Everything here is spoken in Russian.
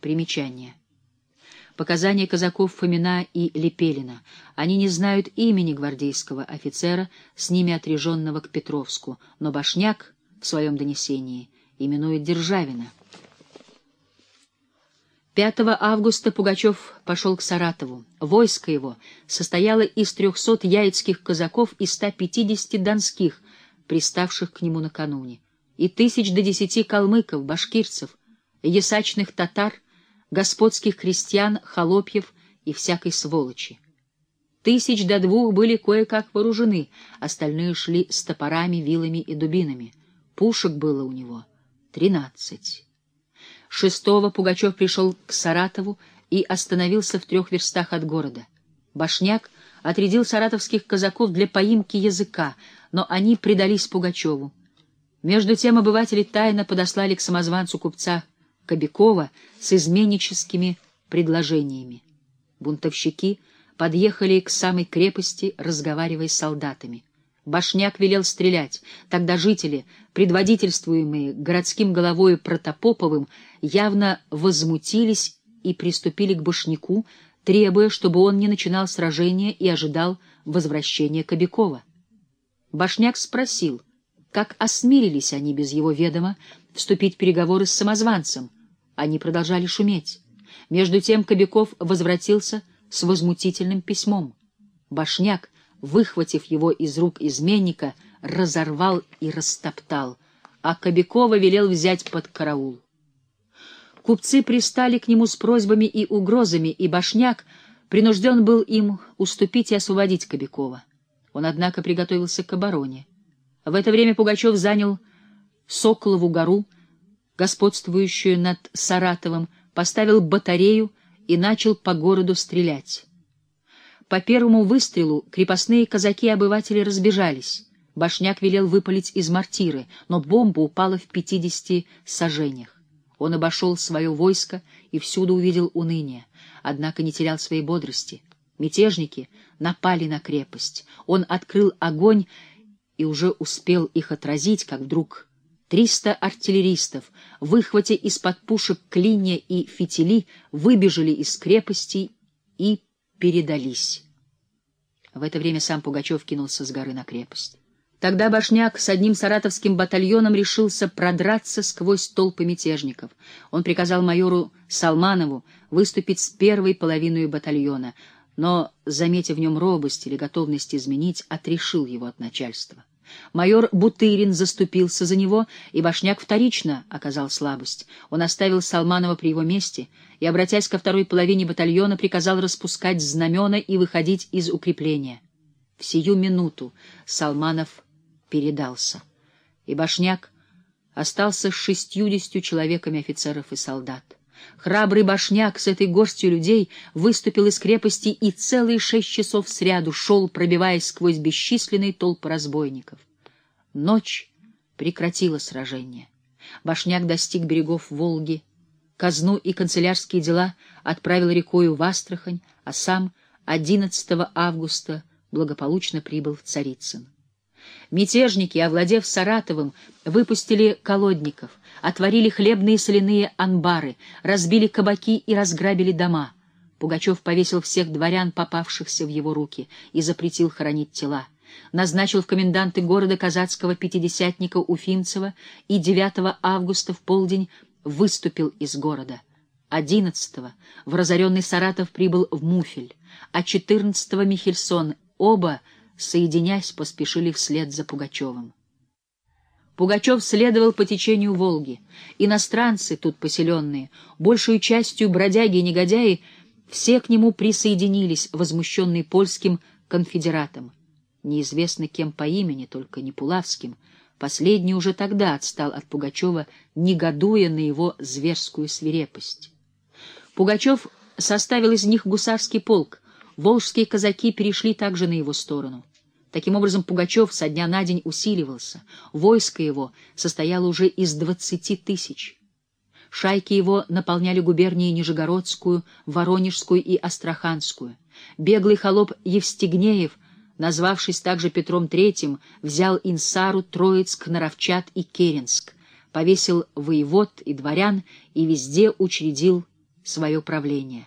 Примечание. Показания казаков Фомина и Лепелина. Они не знают имени гвардейского офицера, с ними отреженного к Петровску, но Башняк в своем донесении именует Державина. 5 августа Пугачев пошел к Саратову. Войско его состояло из 300 яицких казаков и 150 донских, приставших к нему накануне, и тысяч до десяти калмыков, башкирцев, ясачных татар, господских крестьян, холопьев и всякой сволочи. Тысяч до двух были кое-как вооружены, остальные шли с топорами, вилами и дубинами. Пушек было у него тринадцать. Шестого Пугачев пришел к Саратову и остановился в трех верстах от города. Башняк отрядил саратовских казаков для поимки языка, но они предались Пугачеву. Между тем обыватели тайно подослали к самозванцу купца Кобякова с изменническими предложениями. Бунтовщики подъехали к самой крепости, разговаривая с солдатами. Башняк велел стрелять. Тогда жители, предводительствуемые городским головою Протопоповым, явно возмутились и приступили к Башняку, требуя, чтобы он не начинал сражения и ожидал возвращения Кобякова. Башняк спросил, как осмелились они без его ведома вступить в переговоры с самозванцем. Они продолжали шуметь. Между тем Кобяков возвратился с возмутительным письмом. Башняк, выхватив его из рук изменника, разорвал и растоптал, а Кобякова велел взять под караул. Купцы пристали к нему с просьбами и угрозами, и Башняк принужден был им уступить и освободить Кобякова. Он, однако, приготовился к обороне. В это время Пугачев занял Соколову гору, господствующую над Саратовым, поставил батарею и начал по городу стрелять. По первому выстрелу крепостные казаки-обыватели разбежались. Башняк велел выпалить из мортиры, но бомба упала в пятидесяти сажениях. Он обошел свое войско и всюду увидел уныние, однако не терял своей бодрости. Мятежники напали на крепость. Он открыл огонь и уже успел их отразить, как вдруг триста артиллеристов, выхватя из-под пушек клинья и фитили, выбежали из крепости и передались. В это время сам Пугачев кинулся с горы на крепость. Тогда Башняк с одним саратовским батальоном решился продраться сквозь толпы мятежников. Он приказал майору Салманову выступить с первой половиной батальона, но, заметив в нем робость или готовность изменить, отрешил его от начальства. Майор Бутырин заступился за него, и Башняк вторично оказал слабость. Он оставил Салманова при его месте и, обратясь ко второй половине батальона, приказал распускать знамена и выходить из укрепления. В сию минуту Салманов передался, и Башняк остался с шестьюдесятью человеками офицеров и солдат. Храбрый башняк с этой горстью людей выступил из крепости и целые шесть часов сряду шел, пробиваясь сквозь бесчисленные толпы разбойников. Ночь прекратила сражение. Башняк достиг берегов Волги, казну и канцелярские дела отправил рекою в Астрахань, а сам 11 августа благополучно прибыл в Царицын. Мятежники, овладев Саратовым, выпустили колодников, отворили хлебные и соляные анбары, разбили кабаки и разграбили дома. Пугачев повесил всех дворян, попавшихся в его руки, и запретил хоронить тела. Назначил в коменданты города казацкого пятидесятника Уфимцева и 9 августа в полдень выступил из города. 11 в разоренный Саратов прибыл в Муфель, а 14 Михельсон, оба — соединясь, поспешили вслед за Пугачевым. Пугачев следовал по течению Волги. Иностранцы, тут поселенные, большую частью бродяги и негодяи, все к нему присоединились, возмущенные польским конфедератом. Неизвестно кем по имени, только не Пулавским. Последний уже тогда отстал от Пугачева, негодуя на его зверскую свирепость. Пугачев составил из них гусарский полк, волжские казаки перешли также на его сторону. Таким образом, Пугачев со дня на день усиливался. Войско его состояло уже из двадцати тысяч. Шайки его наполняли губернии Нижегородскую, Воронежскую и Астраханскую. Беглый холоп Евстигнеев, назвавшись также Петром III, взял Инсару, Троицк, Наровчат и Керенск, повесил воевод и дворян и везде учредил свое правление.